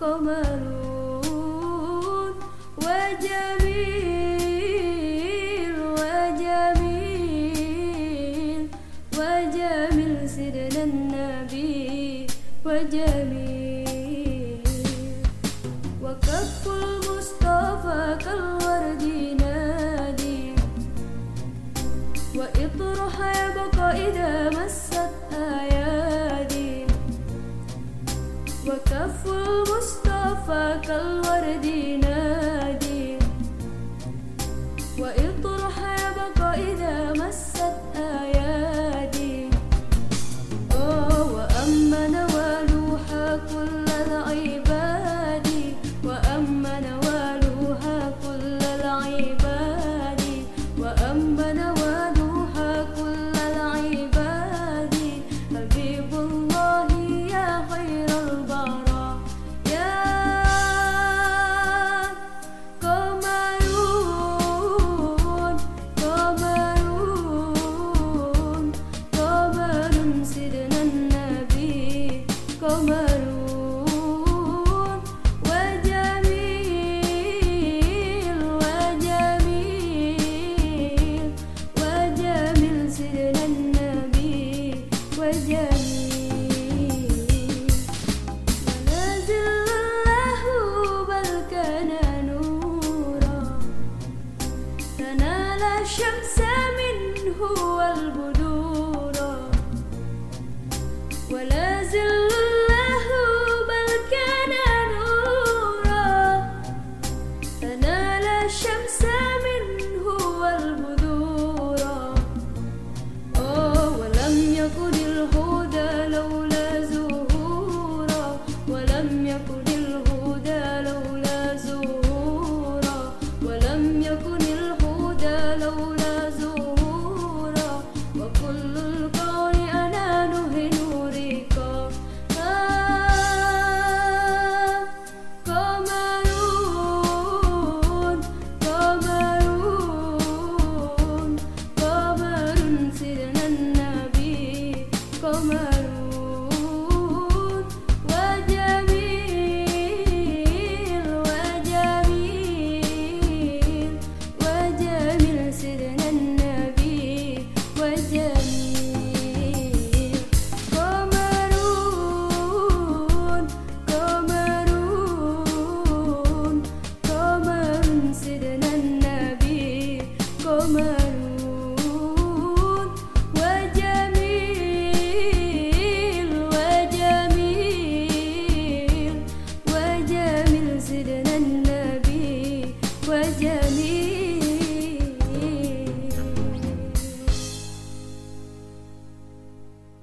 قمر وجميل وجميل وجميل سيدنا النبي وجميل وكف المصطفى كالورد نادي وإطرح يبقى إذا مس وكف المصطفى كالورد نادي. وإطلاق وجميل سيدنا النبي وجميل